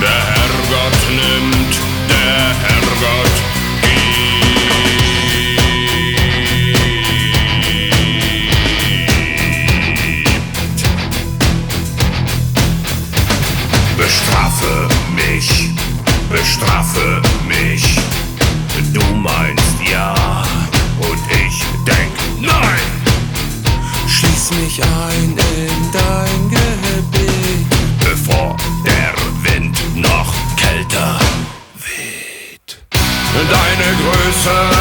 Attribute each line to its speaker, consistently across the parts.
Speaker 1: Der Herrgott nimmt, der Herrgott. Bestrafe mich, bestrafe Mich ein in dein Gebet,
Speaker 2: bevor der Wind noch kälter weht. Deine Größe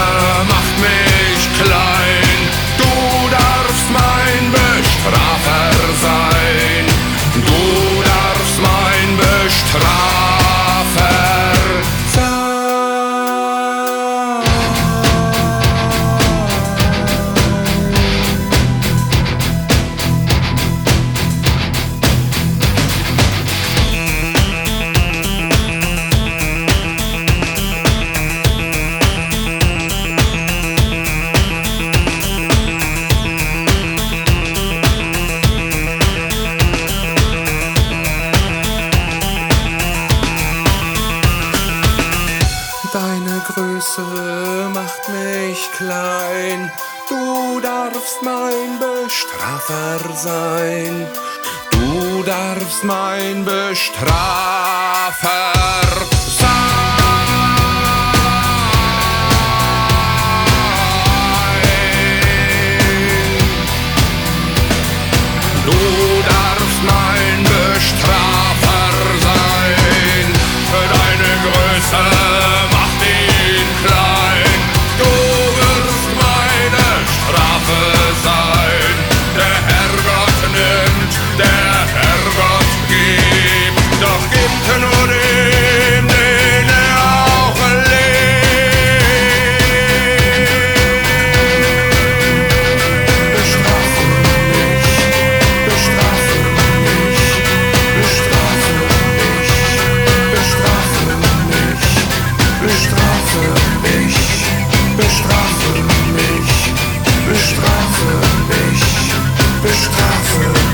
Speaker 1: Deine Größe macht mich klein. Du darfst mein Bestrafer sein. Du darfst mein Bestrafer Peace.